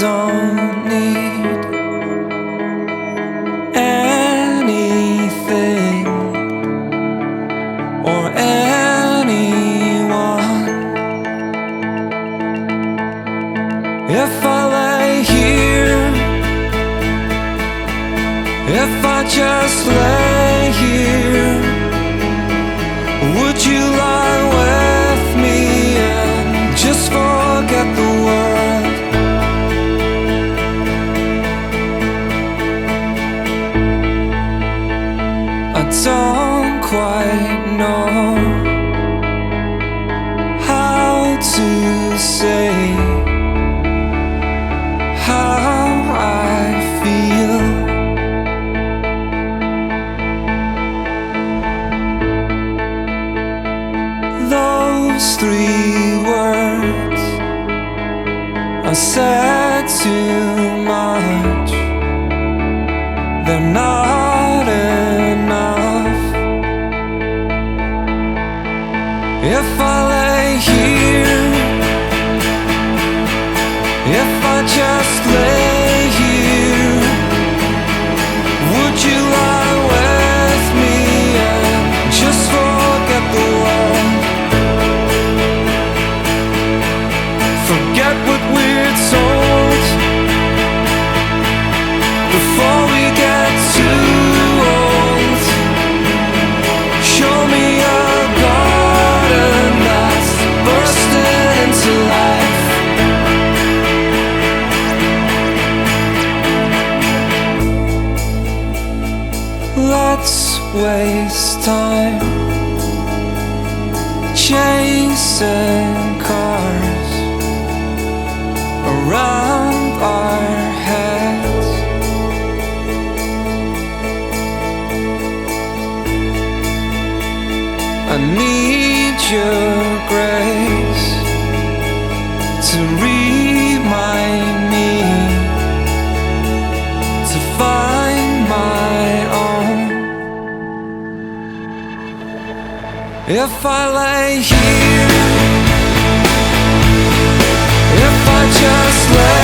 don't need anything or anyone. If I lay here, if I just. to say how I feel. Those three words are said too much, they're not enough. If If I just waste time chasing cars around our heads. I need your grace to read my. If I lay here, if I just lay.